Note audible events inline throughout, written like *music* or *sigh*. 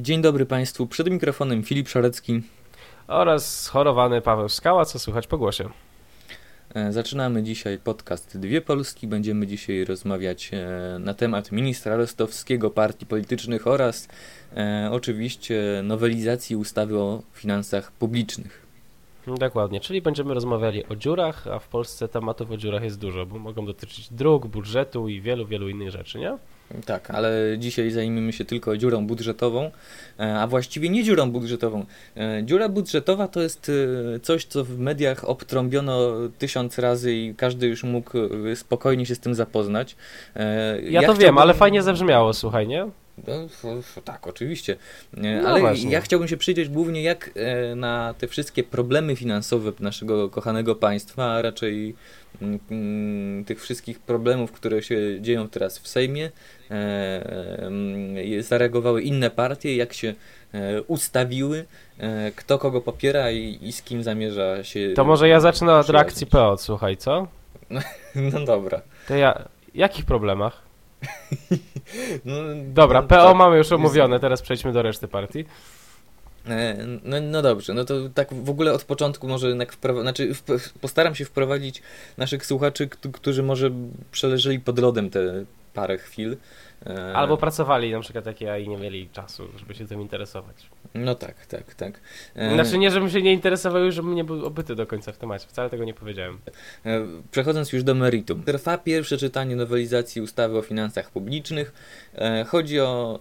Dzień dobry Państwu, przed mikrofonem Filip Szarecki oraz schorowany Paweł Skała, co słychać po głosie. E, zaczynamy dzisiaj podcast Dwie Polski. Będziemy dzisiaj rozmawiać e, na temat ministra rostowskiego, partii politycznych oraz e, oczywiście nowelizacji ustawy o finansach publicznych. Dokładnie, czyli będziemy rozmawiali o dziurach, a w Polsce tematów o dziurach jest dużo, bo mogą dotyczyć dróg, budżetu i wielu, wielu innych rzeczy, nie? Tak, ale dzisiaj zajmiemy się tylko dziurą budżetową, e, a właściwie nie dziurą budżetową. E, dziura budżetowa to jest e, coś, co w mediach obtrąbiono tysiąc razy i każdy już mógł spokojnie się z tym zapoznać. Ja, ja to wiem, ale fajnie zabrzmiało, słuchaj, nie? No, tak, oczywiście. No Ale właśnie. ja chciałbym się przyjrzeć głównie jak na te wszystkie problemy finansowe naszego kochanego państwa, a raczej mm, mm, tych wszystkich problemów, które się dzieją teraz w Sejmie, E, zareagowały inne partie, jak się e, ustawiły, e, kto kogo popiera i, i z kim zamierza się. To może ja zacznę od reakcji PO, słuchaj, co? No, *laughs* no dobra. To ja. Jakich problemach? *laughs* no, dobra, no, PO tak, mamy już omówione, teraz przejdźmy do reszty partii. No, no dobrze, no to tak w ogóle od początku może jednak znaczy postaram się wprowadzić naszych słuchaczy, którzy może przeleżeli pod lodem te parę chwil. E, Albo pracowali na przykład jak ja i nie mieli czasu, żeby się tym interesować. No tak, tak, tak. E, znaczy nie, żebym się nie interesował już, żebym nie był obyty do końca w temacie. Wcale tego nie powiedziałem. E, przechodząc już do meritum. Trwa pierwsze czytanie nowelizacji ustawy o finansach publicznych. Chodzi o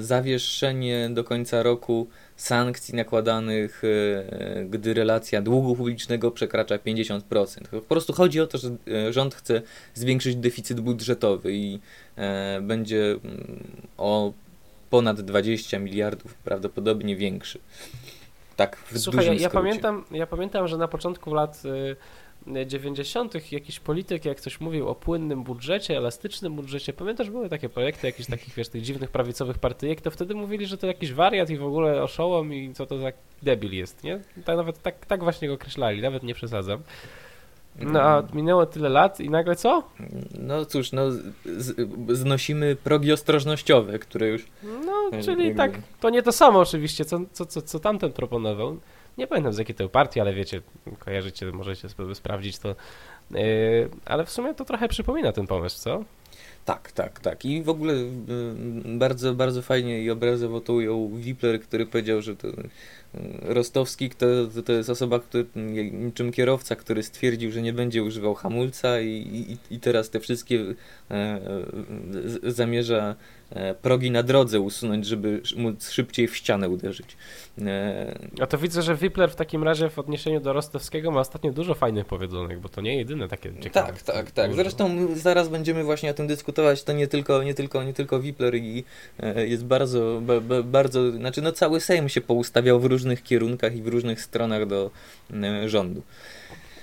zawieszenie do końca roku sankcji nakładanych, e, gdy relacja długu publicznego przekracza 50%. Po prostu chodzi o to, że e, rząd chce zwiększyć deficyt budżetowy i e, będzie mm, o ponad 20 miliardów prawdopodobnie większy. Tak, w Słuchaj, ja, ja, pamiętam, ja pamiętam, że na początku lat 90. jakiś polityk, jak coś mówił o płynnym budżecie, elastycznym budżecie, pamiętasz, były takie projekty jakichś takich, wiesz, tych dziwnych prawicowych partyjek, to wtedy mówili, że to jakiś wariat i w ogóle oszołom i co to za debil jest, nie? Tak, nawet tak, tak właśnie go określali, nawet nie przesadzam. No a minęło tyle lat i nagle co? No cóż, no z, znosimy progi ostrożnościowe, które już... No, czyli tak, to nie to samo oczywiście, co, co, co, co tamten proponował. Nie pamiętam z jakiej to partii, ale wiecie, kojarzycie, możecie sobie sprawdzić to. Yy, ale w sumie to trochę przypomina ten pomysł, co? Tak, tak, tak. I w ogóle y, bardzo, bardzo fajnie i obrazowo to ujął Wipler, który powiedział, że to y, Rostowski to, to jest osoba, który, niczym kierowca, który stwierdził, że nie będzie używał hamulca i, i, i teraz te wszystkie e, zamierza progi na drodze usunąć, żeby móc szybciej w ścianę uderzyć. E, A to widzę, że Wipler w takim razie w odniesieniu do Rostowskiego ma ostatnio dużo fajnych powiedzonych, bo to nie jedyne takie ciekawe. Tak, tak, tak. Zresztą zaraz będziemy właśnie o tym dyskutować. To nie tylko, nie tylko, nie tylko Wipler i e, jest bardzo, bardzo, znaczy no cały Sejm się poustawiał w różnych kierunkach i w różnych stronach do e, rządu.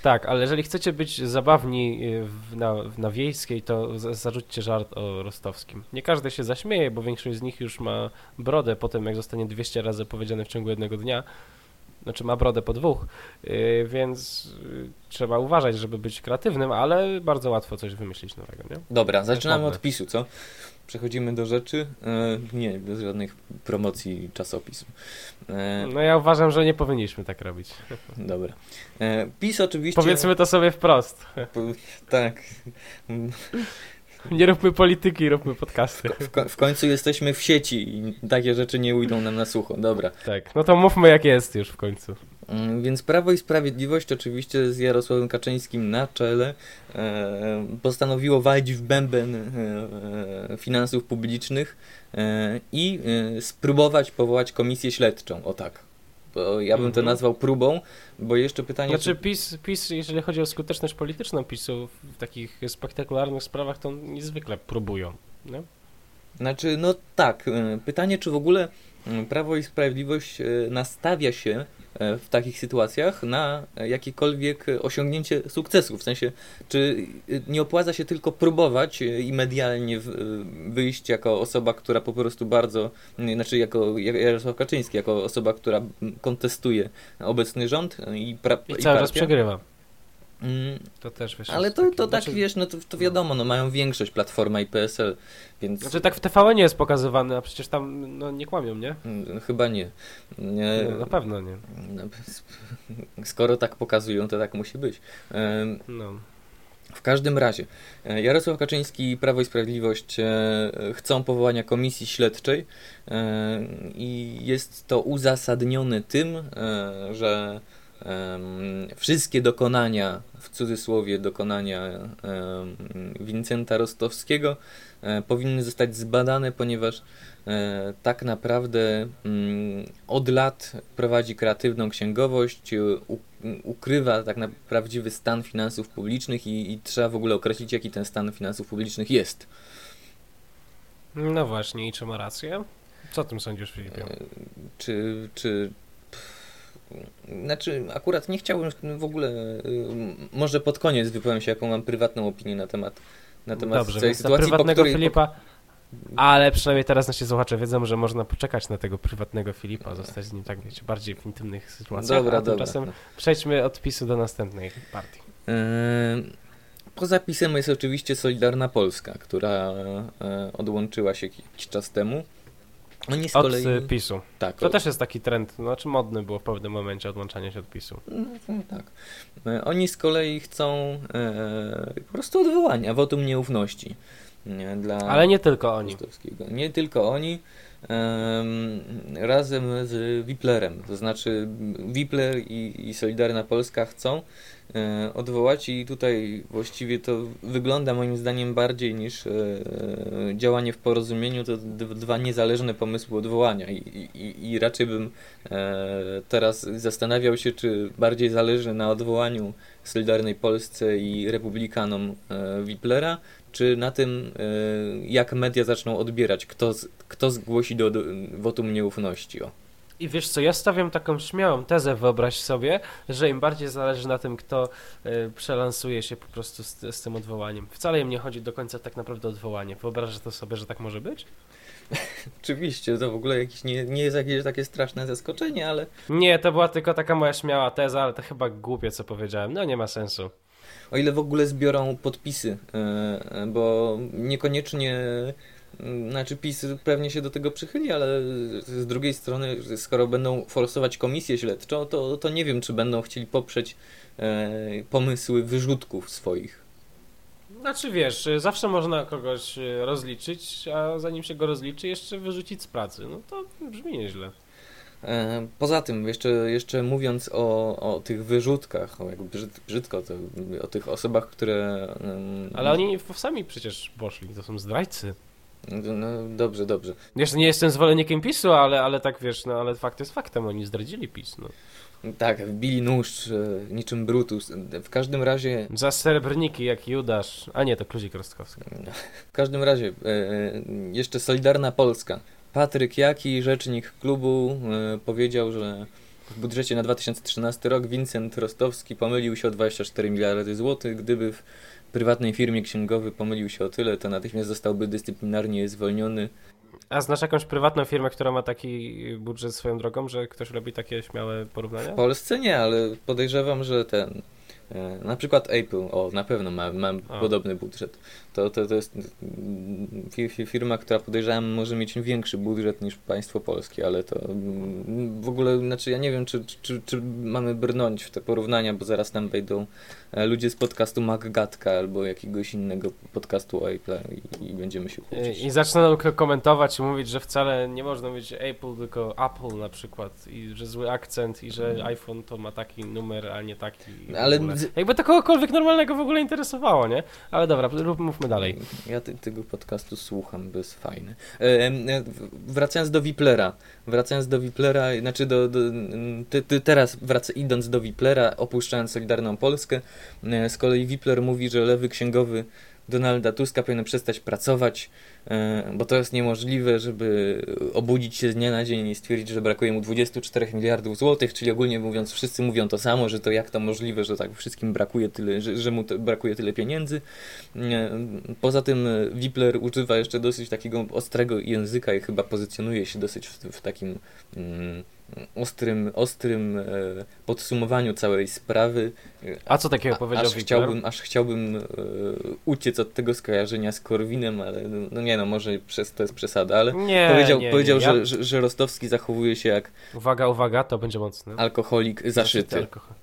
Tak, ale jeżeli chcecie być zabawni w, na, na wiejskiej, to zarzućcie żart o rostowskim. Nie każdy się zaśmieje, bo większość z nich już ma brodę po tym, jak zostanie 200 razy powiedziane w ciągu jednego dnia. Znaczy ma brodę po dwóch, yy, więc yy, trzeba uważać, żeby być kreatywnym, ale bardzo łatwo coś wymyślić nowego, nie? Dobra, zaczynamy od pisu, co? Przechodzimy do rzeczy. E, nie, bez żadnych promocji czasopisu. E, no ja uważam, że nie powinniśmy tak robić. *laughs* Dobra. E, PiS oczywiście... Powiedzmy to sobie wprost. Tak. Nie róbmy polityki, róbmy podcasty. W, w, w, końcu jesteśmy w sieci i takie rzeczy nie ujdą nam na sucho. Dobra. Tak, no to mówmy jak jest już w końcu. Mm, więc Prawo i Sprawiedliwość, oczywiście z Jarosławem Kaczyńskim na czele, e, postanowiło walić w bęben e, finansów publicznych e, i e, spróbować powołać komisję śledczą. O tak. Bo ja bym to mhm. nazwał próbą, bo jeszcze pytanie... Znaczy PiS, PiS, jeżeli chodzi o skuteczność polityczną PiSu w takich spektakularnych sprawach, to niezwykle próbują. Nie? Znaczy, no tak. E, pytanie, czy w ogóle Prawo i Sprawiedliwość nastawia się E, w takich sytuacjach na jakiekolwiek osiągnięcie sukcesu. W sensie, czy nie opłaca się tylko próbować i medialnie wyjść jako osoba, która po prostu bardzo, znaczy jako Jarosław Kaczyński, jako osoba, która kontestuje obecny rząd i, pra, I cały czas przegrywa. Mm, To też wiesz. ale to, to tak znaczy- wiesz, no to, to wiadomo, no mają większość Platforma i PSL, więc Znaczy tak w TVN jest pokazywany, a przecież tam no, nie kłamią, nie? mm, chyba nie. nie No, na pewno nie. no, skoro tak pokazują, to tak musi być. Em, No. W każdym razie, e, Jarosław Kaczyński i Prawo i Sprawiedliwość e, chcą powołania komisji śledczej e, i jest to uzasadnione tym, że em, wszystkie dokonania, w cudzysłowie dokonania em, Wincenta Rostowskiego e, powinny zostać zbadane, ponieważ e, tak naprawdę mm, od lat prowadzi kreatywną księgowość, u, ukrywa tak na prawdziwy stan finansów publicznych i, i trzeba w ogóle określić, jaki ten stan finansów publicznych jest. no właśnie, i czy ma rację? Co o tym sądzisz, Filipie? E, Czy, czy znaczy, akurat nie chciałbym w ogóle, y, może pod koniec wypowiem się, jaką mam prywatną opinię na temat, na temat Dobrze, całej sytuacji, prywatnego której, Filipa, ale przynajmniej teraz nasi słuchacze wiedzą, że można poczekać na tego prywatnego Filipa, zostać z nim tak wiecie, bardziej w intymnych sytuacjach, Dobra, a dobra. tymczasem przejdźmy od PiSu do następnej partii. E, Poza pisem jest oczywiście Solidarna Polska, która e, odłączyła się jakiś czas temu. Oni z Od kolei... y, PiSu. Tak, To też jest taki trend, znaczy modny było w pewnym momencie odłączanie się od PiSu. No, no tak. E, Oni z kolei chcą e, po prostu odwołania, wotum nieufności. Nie, dla Ale nie tylko oni. Nie tylko oni, em, razem z Wiplerem. To znaczy Wipler i, i Solidarna Polska chcą e, odwołać i tutaj właściwie to wygląda moim zdaniem bardziej niż e, działanie w porozumieniu, to dwa niezależne pomysły odwołania i, i, i raczej bym e, teraz zastanawiał się, czy bardziej zależy na odwołaniu Solidarnej Polsce i Republikanom e, Wiplera, czy na tym, e, jak media zaczną odbierać, kto, kto zgłosi do, do wotum nieufności. O. I wiesz co, ja stawiam taką śmiałą tezę, wyobraź sobie, że im bardziej zależy na tym, kto y, przelansuje się po prostu z, z tym odwołaniem. Wcale im nie chodzi do końca tak naprawdę o odwołanie. Wyobrażasz to sobie, że tak może być? Oczywiście, to w ogóle jakieś nie, nie jest jakieś takie straszne zaskoczenie, ale Nie, to była tylko taka moja śmiała teza, ale to chyba głupie, co powiedziałem. No nie ma sensu. o ile w ogóle zbiorą podpisy, e, e, bo niekoniecznie, znaczy PiS pewnie się do tego przychyli, ale z drugiej strony, skoro będą forsować komisję śledczą, to, to nie wiem, czy będą chcieli poprzeć e, pomysły wyrzutków swoich. Znaczy wiesz, zawsze można kogoś y, rozliczyć, a zanim się go rozliczy, jeszcze wyrzucić z pracy. No to brzmi nieźle. E, Poza tym, jeszcze, jeszcze mówiąc o, o tych wyrzutkach, o jak brzyd, brzydko, to, o tych osobach, które. Ale oni sami przecież poszli, to są zdrajcy. No dobrze, dobrze. Jeszcze nie jestem zwolennikiem PiSu, ale, ale tak wiesz, no ale fakt jest faktem, oni zdradzili PiS. No. Tak, wbili nóż e, niczym Brutus. W każdym razie. Za srebrniki jak Judasz, a nie, to Kluzik Rostkowski. W każdym razie, e, e, jeszcze Solidarna Polska. Patryk Jaki, rzecznik klubu, powiedział, że w budżecie na 2013 rok Wincent Rostowski pomylił się o 24 miliardy złotych. Gdyby w prywatnej firmie księgowy pomylił się o tyle, to natychmiast zostałby dyscyplinarnie zwolniony. A znasz jakąś prywatną firmę, która ma taki budżet swoją drogą, że ktoś robi takie śmiałe porównania? W Polsce nie, ale podejrzewam, że ten. e, Na przykład Apple, o na pewno ma, ma podobny budżet. To, to, to jest mm, fi- fi- firma, która podejrzewam może mieć większy budżet niż państwo polskie, ale to mm, w ogóle, znaczy ja nie wiem, czy, czy, czy mamy brnąć w te porównania, bo zaraz tam wejdą e, ludzie z podcastu MacGatka albo jakiegoś innego podcastu Apple i, i będziemy się kłócić. I, k- komentować i mówić, że wcale nie można mówić Apple, tylko Apple na przykład i że zły akcent i że iPhone to ma taki numer, a nie taki. Ale Jakby to kogokolwiek normalnego w ogóle interesowało, nie? Ale dobra, rób- dalej. Ja ty, tego podcastu słucham, bo jest fajny. E, wracając do Wiplera. Wracając do Wiplera, znaczy do, do ty, ty teraz wraca, idąc do Wiplera, opuszczając Solidarną Polskę, e, z kolei Wipler mówi, że lewy księgowy Donalda Tuska powinien przestać pracować, e, bo to jest niemożliwe, żeby obudzić się z dnia na dzień i stwierdzić, że brakuje mu 24 miliardów złotych, czyli ogólnie mówiąc, wszyscy mówią to samo, że to jak to możliwe, że tak wszystkim brakuje tyle, że, że mu brakuje tyle pieniędzy. Nie, Poza tym e, Wipler używa jeszcze dosyć takiego ostrego języka i chyba pozycjonuje się dosyć w, w takim mm, ostrym, ostrym e, podsumowaniu całej sprawy. A co takiego powiedział aż chciałbym, aż chciałbym e, uciec od tego skojarzenia z Korwinem, ale no, no nie no, może przez to jest przesada, ale Nie, powiedział, nie, powiedział nie. Ja... Że, że, że Rostowski zachowuje się jak Uwaga, uwaga, to będzie mocne. alkoholik zaszyty. alkohol.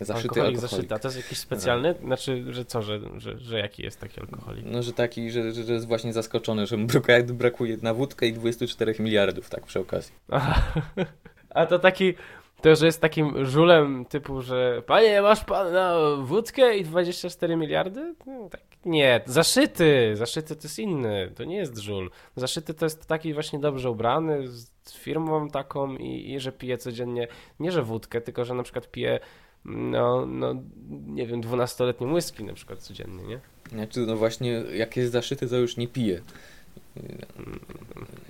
Zaszyty alkoholik, alkoholik. zaszyty. A to jest jakiś specjalny? Znaczy, że co, że, że, że jaki jest taki alkoholik? No, że taki, że, że że jest właśnie zaskoczony, że mu brakuje, brakuje na wódkę i 24 miliardów, tak przy okazji. Aha. *laughs* A to taki, to że jest takim żulem typu, że panie, masz pan na wódkę i 24 miliardy? No, tak. Nie, zaszyty, zaszyty to jest inny, to nie jest żul. Zaszyty to jest taki właśnie dobrze ubrany, z firmą taką i, i że pije codziennie, nie że wódkę, tylko że na przykład pije no, no nie wiem, 12-letnią whisky na przykład codziennie, nie? Znaczy, no właśnie, jak jest zaszyty, to już nie pije.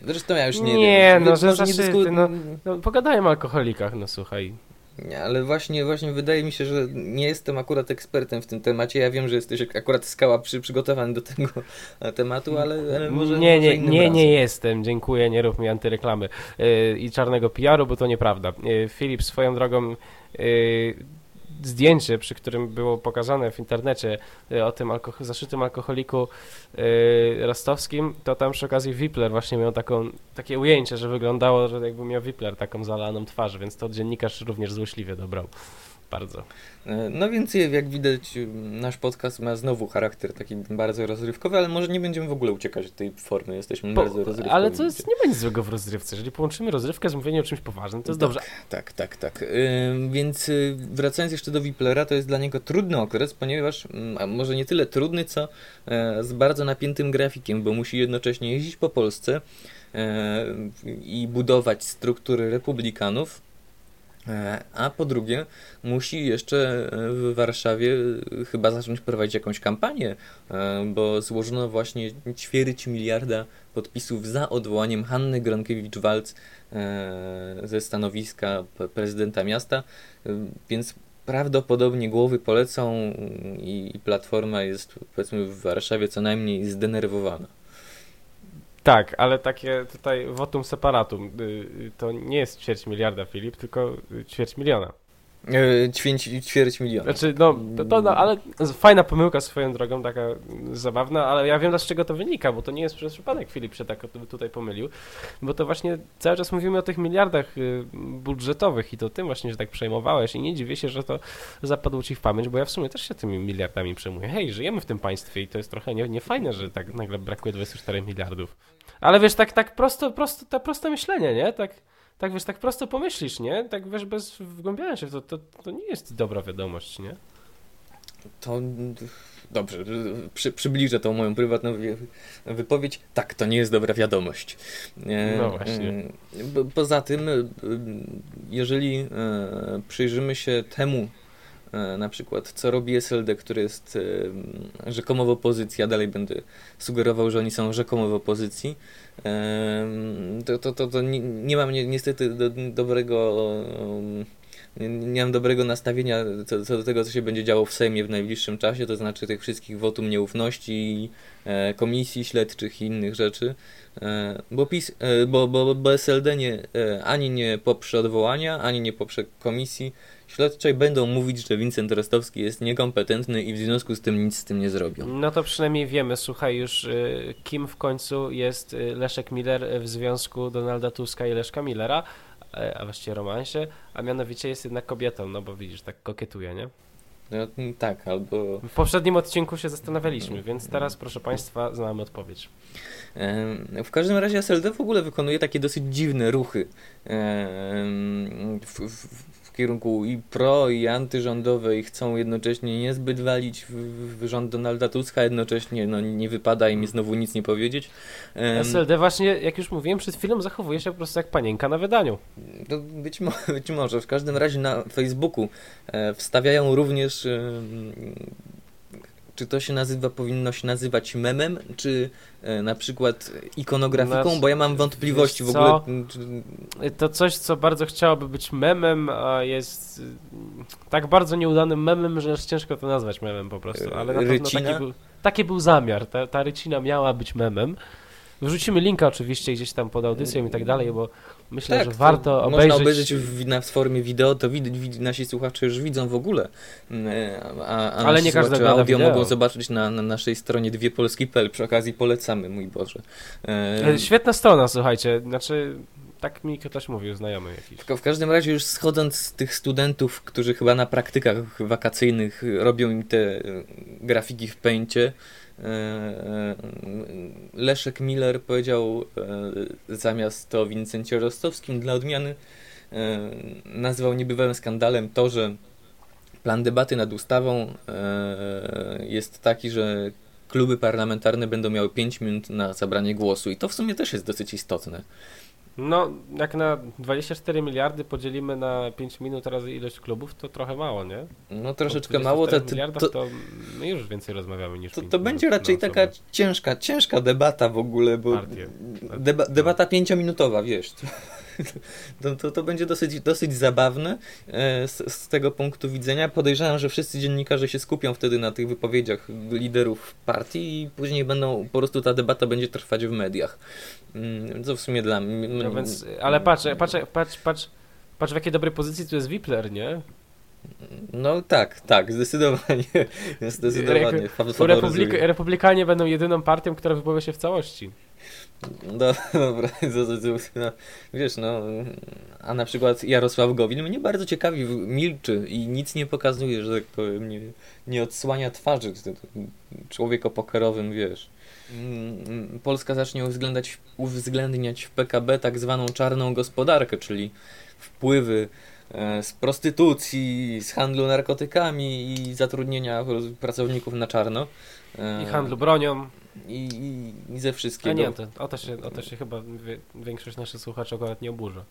Zresztą ja już nie, Nie, wiem. no, że może nie dysku- no. No pogadajmy o alkoholikach, no słuchaj. Nie, ale właśnie, właśnie wydaje mi się, że nie jestem akurat ekspertem w tym temacie. Ja wiem, że jesteś akurat skała przy, przygotowany do tego *laughs* tematu, ale, ale może nie, może nie, innym nie, razem. nie jestem, dziękuję, nie rób mi antyreklamy yy, i czarnego PR-u, bo to nieprawda. Yy, Filip, swoją drogą yy, zdjęcie, przy którym było pokazane w internecie yy, o tym zaszytym alkoholiku yy, rostowskim, to tam przy okazji Wipler właśnie miał taką, takie ujęcie, że wyglądało, że jakby miał Wipler taką zalaną twarz, więc to dziennikarz również złośliwie dobrał. Bardzo. E, No więc jak widać, nasz podcast ma znowu charakter taki bardzo rozrywkowy, ale może nie będziemy w ogóle uciekać od tej formy. Jesteśmy Po, bardzo rozrywkowi. ale to jest, nie ma nic złego w rozrywce. Jeżeli połączymy rozrywkę z mówieniem o czymś poważnym, to jest Tak, dobrze. Tak, tak, tak. Ym, więc y, wracając jeszcze do Wiplera, to jest dla niego trudny okres, ponieważ mm, może nie tyle trudny, co e, z bardzo napiętym grafikiem, bo musi jednocześnie jeździć po Polsce e, i budować struktury republikanów. E, A po drugie, musi jeszcze e, w Warszawie e, chyba zacząć prowadzić jakąś kampanię, bo złożono właśnie ćwierć miliarda podpisów za odwołaniem Hanny Gronkiewicz-Waltz e, ze stanowiska prezydenta miasta, więc prawdopodobnie głowy polecą i Platforma jest powiedzmy w Warszawie co najmniej zdenerwowana. Tak, ale takie tutaj votum separatum. y, y, To nie jest ćwierć miliarda, Filip, tylko y, ćwierć miliona. E, Ćwięć, ćwierć miliona. Znaczy, no, to, no, ale fajna pomyłka swoją drogą, taka zabawna, ale ja wiem z czego to wynika, bo to nie jest przez przypadek Filip się tak tutaj pomylił, bo to właśnie cały czas mówimy o tych miliardach y, budżetowych i to tym właśnie się tak przejmowałeś i nie dziwię się, że to zapadło ci w pamięć, bo ja w sumie też się tymi miliardami przejmuję. Hej, żyjemy w tym państwie i to jest trochę nie, niefajne, że tak nagle brakuje 24 miliardów. Ale wiesz, tak, tak prosto, prosto, to proste myślenie, nie? Tak, tak wiesz, tak prosto pomyślisz, nie? Tak wiesz, bez wgłębiania się w to, to, to nie jest dobra wiadomość, nie? To dobrze, przy, przybliżę tą moją prywatną wi- wypowiedź. Tak, to nie jest dobra wiadomość. E, No właśnie. e, Poza tym, e, jeżeli przyjrzymy się temu, na przykład, co robi SLD, który jest e, rzekomo w opozycji, ja dalej będę sugerował, że oni są rzekomo w opozycji, e, to, to, to, to nie, nie mam ni- niestety do, dobrego e, nie, nie mam dobrego nastawienia co, co do tego, co się będzie działo w Sejmie w najbliższym czasie, to znaczy tych wszystkich wotum nieufności, e, komisji śledczych i innych rzeczy, e, bo, PiS, e, bo, bo, bo SLD nie, e, ani nie poprze odwołania, ani nie poprze komisji śledczej, będą mówić, że Wincent Rostowski jest niekompetentny i w związku z tym nic z tym nie zrobią. No to przynajmniej wiemy, słuchaj, już y, kim w końcu jest y, Leszek Miller w związku Donalda Tuska i Leszka Millera, e, a właściwie romansie, a mianowicie jest jednak kobietą, no bo widzisz, tak kokietuje, nie? No, mm, tak, albo W poprzednim odcinku się zastanawialiśmy, więc teraz, proszę Państwa, znamy odpowiedź. W każdym razie SLD w ogóle wykonuje takie dosyć dziwne ruchy w, w kierunku i pro, i antyrządowe i chcą jednocześnie niezbyt walić w, w rząd Donalda Tuska, jednocześnie no, nie wypada im znowu nic nie powiedzieć. Em, SLD właśnie, jak już mówiłem przed chwilą, zachowuje się po prostu jak panienka na wydaniu. To być, mo być może. W każdym razie na Facebooku e, wstawiają również. em, czy to się nazywa, powinno się nazywać memem, czy e, na przykład ikonografiką? Znaczy, Bo ja mam wątpliwości w ogóle. To coś, co bardzo chciałoby być memem, a jest y, tak bardzo nieudanym memem, że aż ciężko to nazwać memem po prostu. Ale na pewno taki był, taki był zamiar. Ta, ta rycina miała być memem. Wrzucimy linka oczywiście gdzieś tam pod audycją i tak dalej, bo myślę, Tak, że to warto obejrzeć. Można obejrzeć w, na, w formie wideo, to wid, wid, nasi słuchacze już widzą w ogóle. Mm, A, a Ale nie każdy ogląda audio wideo. mogą zobaczyć na, na naszej stronie dwiepolski.pl. Przy okazji polecamy, mój Boże. E, E, Świetna strona, słuchajcie, znaczy tak mi ktoś mówił, znajomy jakiś. W, w każdym razie już schodząc z tych studentów, którzy chyba na praktykach wakacyjnych robią im te e, grafiki w pęcie, Leszek Miller powiedział e, zamiast o Wincencie Rostowskim dla odmiany e, nazwał niebywałym skandalem to, że plan debaty nad ustawą e, jest taki, że kluby parlamentarne będą miały 5 minut na zabranie głosu i to w sumie też jest dosyć istotne. No, jak na 24 miliardy podzielimy na 5 minut razy ilość klubów, to trochę mało, nie? No troszeczkę mało, to, 24 to, miliardach to, to my już więcej rozmawiamy niż To, to będzie raczej taka ciężka, ciężka debata w ogóle, bo deba, debata pięciominutowa, wiesz. *laughs* To, to, to będzie dosyć, dosyć zabawne e, z, z tego punktu widzenia. Podejrzewam, że wszyscy dziennikarze się skupią wtedy na tych wypowiedziach liderów partii i później będą, po prostu ta debata będzie trwać w mediach. Mm, Co w sumie dla mnie... No więc, ale patrz, patrz, patrz, patrz, patrz w jakiej dobrej pozycji tu jest Wipler, nie? No tak, tak, zdecydowanie. *laughs* Zdecydowanie. Republik Republikanie będą jedyną partią, która wypowie się w całości. No, *laughs* dobra, wiesz, no, a na przykład Jarosław Gowin mnie bardzo ciekawi, milczy i nic nie pokazuje, że tak powiem, nie, nie odsłania twarzy. Człowiek o pokerowym, wiesz. Mm, Polska zacznie uwzględniać, uwzględniać w PKB tak zwaną czarną gospodarkę, czyli wpływy e, z prostytucji, z handlu narkotykami i zatrudnienia pracowników na czarno. E, I handlu bronią. I, i, i ze A wszystkiego. nie, to, o, to się, o to się chyba większość naszych słuchaczy akurat nie oburza.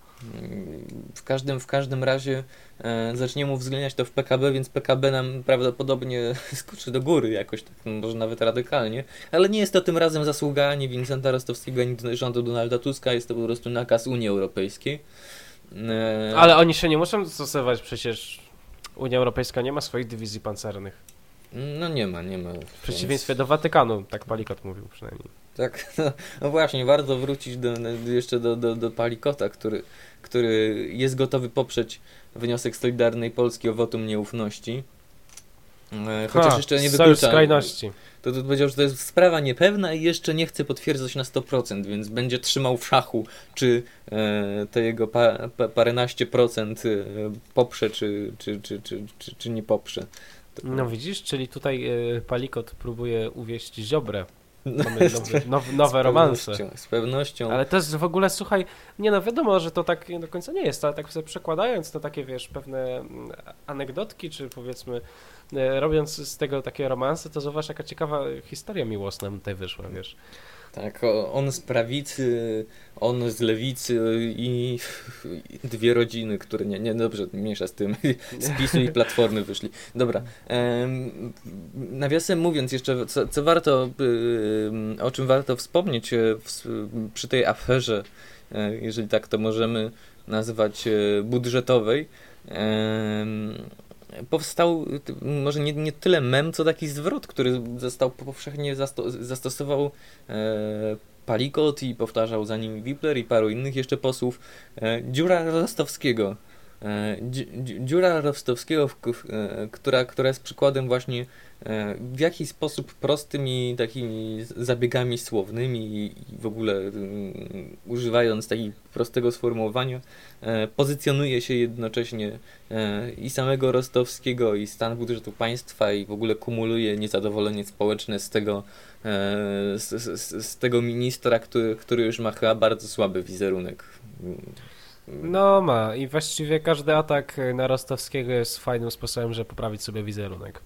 W każdym, w każdym razie e, zaczniemy uwzględniać to w PKB, więc PKB nam prawdopodobnie *laughs* skoczy do góry jakoś, tak, może nawet radykalnie. Ale nie jest to tym razem zasługa ani Vincenta Rostowskiego, ani rządu Donalda Tuska, jest to po prostu nakaz Unii Europejskiej. E, Ale oni się nie muszą stosować, przecież Unia Europejska nie ma swoich dywizji pancernych. No nie ma, nie ma. W przeciwieństwie do Watykanu, tak Palikot mówił przynajmniej. Tak, no, no właśnie, warto wrócić do, jeszcze do, do, do Palikota, który, który jest gotowy poprzeć wniosek Solidarnej Polski o wotum nieufności. E, Chociaż Ha, jeszcze nie wyklucza. skrajności. To, to powiedział, że to jest sprawa niepewna i jeszcze nie chce potwierdzać na 100%, więc będzie trzymał w szachu, czy e, te jego pa, pa, paręnaście procent e, poprze, czy, czy, czy, czy, czy, czy nie poprze. No widzisz, czyli tutaj y, Palikot próbuje uwieść Ziobrę. No, Mamy nowe, now, nowe z romanse. pewnością, Z pewnością. Ale to jest w ogóle, słuchaj, nie no wiadomo, że to tak nie do końca nie jest, ale tak sobie przekładając to takie, wiesz, pewne mm, anegdotki, czy powiedzmy e, robiąc z tego takie romanse, to zobacz jaka ciekawa historia miłosna tutaj wyszła, wiesz. Tak, on z prawicy, on z lewicy i dwie rodziny, które nie, nie dobrze, mniejsza z tym, *laughs* z PiSu i Platformy wyszli. Dobra, em, nawiasem mówiąc jeszcze, co, co warto, o czym warto wspomnieć e, przy tej aferze, e, jeżeli tak to możemy nazwać, e, budżetowej, powstał może nie, nie tyle mem, co taki zwrot, który został powszechnie zasto zastosował e, Palikot i powtarzał za nim Wipler i paru innych jeszcze posłów. E, dziura Rostowskiego. E, dzi- dzi- dziura Rostowskiego, w, e, która, która jest przykładem właśnie w jaki sposób prostymi takimi zabiegami słownymi i, w ogóle mm, używając takiego prostego sformułowania e, pozycjonuje się jednocześnie e, i samego Rostowskiego i stan budżetu państwa i w ogóle kumuluje niezadowolenie społeczne z tego e, z, z, z tego ministra, który, który już ma chyba bardzo słaby wizerunek. No ma i właściwie każdy atak na Rostowskiego jest fajnym sposobem, żeby poprawić sobie wizerunek.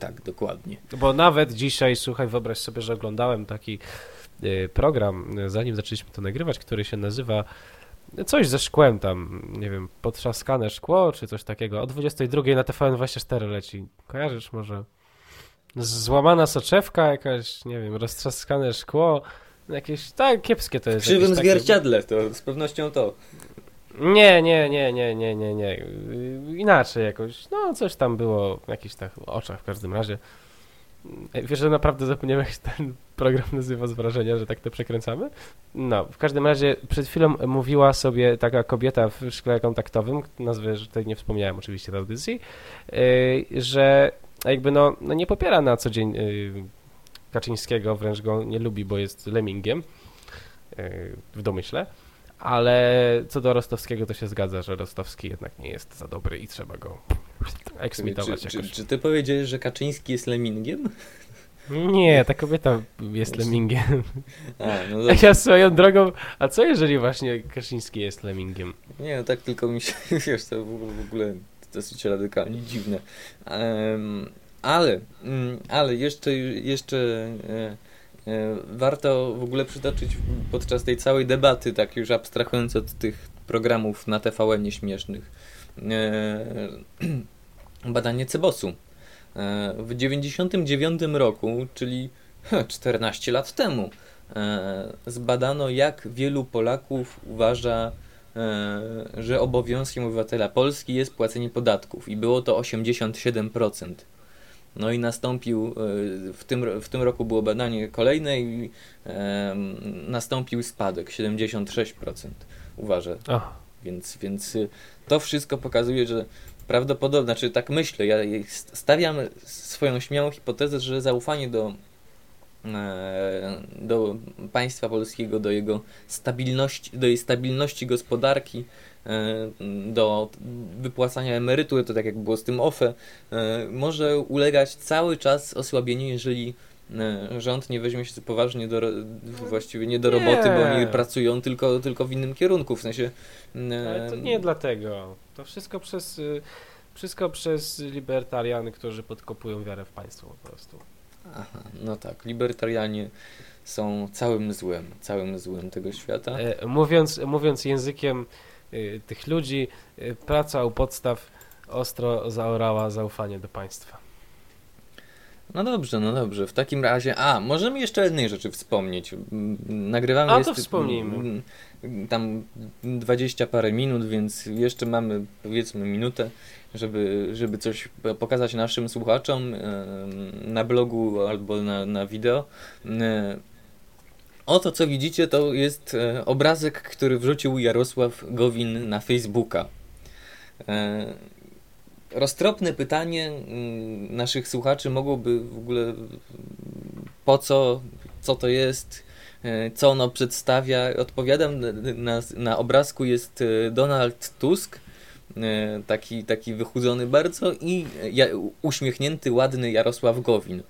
Tak, dokładnie. Bo nawet dzisiaj, słuchaj, wyobraź sobie, że oglądałem taki y, program, zanim zaczęliśmy to nagrywać, który się nazywa coś ze szkłem tam, nie wiem, potrzaskane szkło, czy coś takiego. O 22 na TVN24 leci. Kojarzysz może? Złamana soczewka jakaś, nie wiem, roztrzaskane szkło. Jakieś, tak, kiepskie to W jest. krzywym jakieś takie- zwierciadle, to z pewnością to. Nie, nie, nie, nie, nie, nie, nie. Y, Inaczej jakoś. No, coś tam było w jakichś tak oczach w każdym razie. Wiesz, że naprawdę zapomniałem, jak ten program nazywa z wrażenia, że tak to przekręcamy? No, w każdym razie przed chwilą mówiła sobie taka kobieta w szkole kontaktowym, nazwę, że tutaj nie wspomniałem oczywiście w audycji, yy, że jakby no, no nie popiera na co dzień yy, Kaczyńskiego, wręcz go nie lubi, bo jest lemmingiem yy, w domyśle. Ale co do Rostowskiego to się zgadza, że Rostowski jednak nie jest za dobry i trzeba go eksmitować czy, jakoś. Czy, czy ty powiedziałeś, że Kaczyński jest lemingiem? Nie, ta kobieta jest lemmingiem. A, no *laughs* dobrze. ja swoją drogą, a co jeżeli właśnie Kaczyński jest lemmingiem? Nie, no tak tylko mi się, *laughs* wiesz, to w ogóle dosyć radykalnie dziwne. Em, ale, mm, ale jeszcze, jeszcze e, warto w ogóle przytoczyć podczas tej całej debaty, tak już abstrahując od tych programów na TVN nieśmiesznych, e, *clears throat* badanie Cebosu. E, W 99 roku, czyli 14 lat temu, e, zbadano jak wielu Polaków uważa, e, że obowiązkiem obywatela Polski jest płacenie podatków i było to 87%. No i nastąpił, e, w tym, w tym roku było badanie kolejne i e, nastąpił spadek, 76% uważa. Więc, więc y, to wszystko pokazuje, że prawdopodobnie, znaczy tak myślę, ja stawiam swoją śmiałą hipotezę, że zaufanie do, e, do państwa polskiego, do jego stabilności, do jej stabilności gospodarki, do wypłacania emerytur, to tak jak było z tym OFE, e, może ulegać cały czas osłabieniu, jeżeli e, rząd nie weźmie się poważnie do, właściwie nie do Nie. roboty, bo oni pracują tylko, tylko w innym kierunku, w sensie ale to nie dlatego. To wszystko przez, wszystko przez libertariany, którzy podkopują wiarę w państwo po prostu. Aha, no tak, libertarianie są całym złem, całym złem tego świata. E, mówiąc, mówiąc językiem tych ludzi, y, praca u podstaw ostro zaorała zaufanie do państwa. No dobrze, no dobrze, w takim razie, a, możemy jeszcze jednej rzeczy wspomnieć. Nagrywamy A, to jest, wspomnijmy. mm, tam 20 parę minut, więc jeszcze mamy powiedzmy minutę, żeby, żeby coś pokazać naszym słuchaczom na blogu albo na, na wideo. Oto co widzicie to jest e, obrazek, który wrzucił Jarosław Gowin na Facebooka. E, Roztropne pytanie naszych słuchaczy mogłoby w ogóle po co, co to jest, e, co ono przedstawia. Odpowiadam, na, na, obrazku jest Donald Tusk, taki, taki wychudzony bardzo i uśmiechnięty, ładny Jarosław Gowin.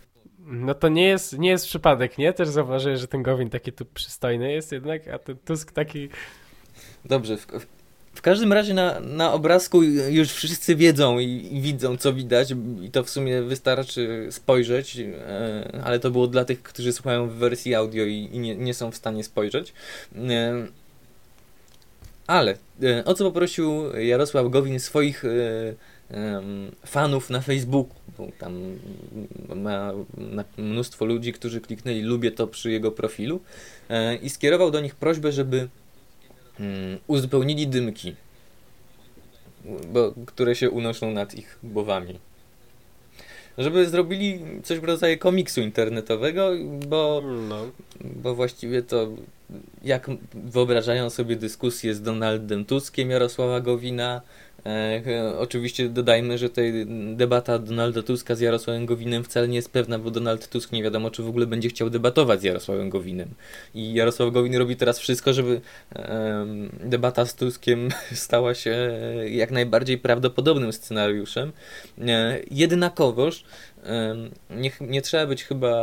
No to nie jest, nie jest przypadek, nie? Też zauważyłem, że ten Gowin taki tu przystojny jest jednak, a ten Tusk taki... Dobrze, w, w każdym razie na, na obrazku już wszyscy wiedzą i, i widzą, co widać, i to w sumie wystarczy spojrzeć, e, ale to było dla tych, którzy słuchają w wersji audio i, i nie, nie są w stanie spojrzeć. E, ale e, o co poprosił Jarosław Gowin swoich e, fanów na Facebooku, bo tam ma mnóstwo ludzi, którzy kliknęli lubię to przy jego profilu e, i skierował do nich prośbę, żeby mm, uzupełnili dymki, bo, które się unoszą nad ich głowami. Żeby zrobili coś w rodzaju komiksu internetowego, bo, No, bo właściwie to jak wyobrażają sobie dyskusję z Donaldem Tuskiem Jarosława Gowina. E, e, oczywiście dodajmy, że tutaj debata Donalda Tuska z Jarosławem Gowinem wcale nie jest pewna, bo Donald Tusk nie wiadomo, czy w ogóle będzie chciał debatować z Jarosławem Gowinem. I Jarosław Gowin robi teraz wszystko, żeby debata z Tuskiem *laughs* stała się jak najbardziej prawdopodobnym scenariuszem. E, jednakowoż nie, nie trzeba być chyba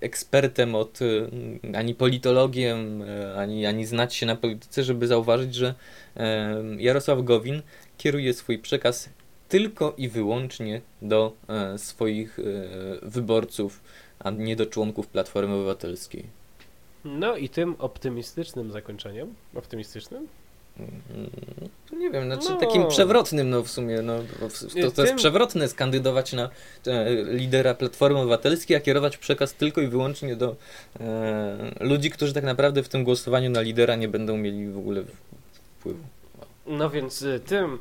ekspertem od e, ani politologiem, e, ani, ani znać się na polityce, żeby zauważyć, że Jarosław Gowin kieruje swój przekaz tylko i wyłącznie do e, swoich e, wyborców, a nie do członków Platformy Obywatelskiej. no i tym optymistycznym zakończeniem, optymistycznym, nie wiem, znaczy No. takim przewrotnym, no w sumie, no, to, to jest przewrotne skandydować na e, lidera Platformy Obywatelskiej, a kierować przekaz tylko i wyłącznie do e, ludzi, którzy tak naprawdę w tym głosowaniu na lidera nie będą mieli w ogóle wpływu. No więc y, tym...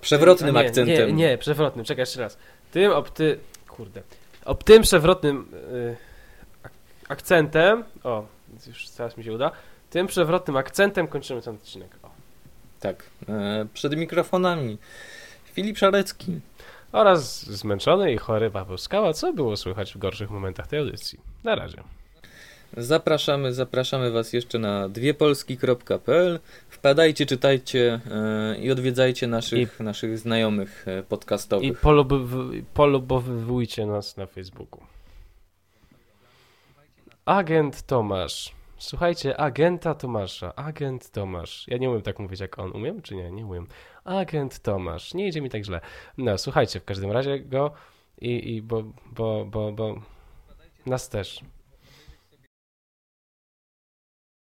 Przewrotnym nie, akcentem. Nie, nie, przewrotnym, czekaj jeszcze raz. Tym opty... Kurde. O tym przewrotnym y, akcentem, o, już teraz mi się uda, tym przewrotnym akcentem kończymy ten odcinek. O. Tak, e, przed mikrofonami Filip Szarecki oraz zmęczony i chory Paweł Skała, co było słychać w gorszych momentach tej audycji. Na razie. Zapraszamy, zapraszamy Was jeszcze na dwiepolski.pl. Wpadajcie, czytajcie e, i odwiedzajcie naszych, I, naszych znajomych e, podcastowych. I polubow- polubowujcie nas na Facebooku. Agent Tomasz. Słuchajcie, agenta Tomasza. Agent Tomasz. Ja nie umiem tak mówić jak on. Umiem czy nie? Nie umiem. Agent Tomasz. Nie idzie mi tak źle. No, słuchajcie w każdym razie go i, i bo, bo, bo, bo nas też.